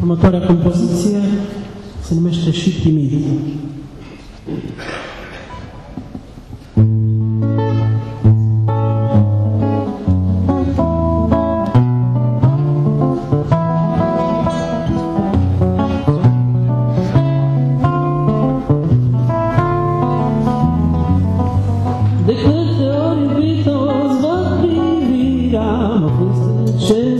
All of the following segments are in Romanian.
Următoarea compoziție se numește Și timid. De câte ori iubito îți văd privirea, mă frânge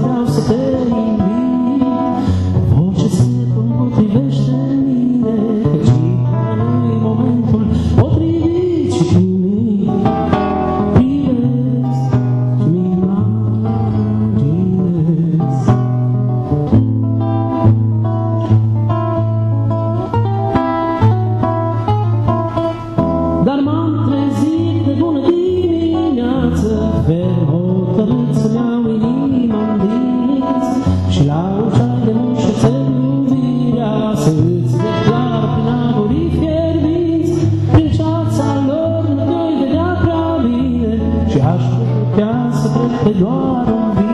vreau să te invit, orice se potrivește mine, căci nu-i momentul potrivit și primit. Privesc. Dar m-am trezit de bună dimineață, fermă, Te acho que as outras melhoram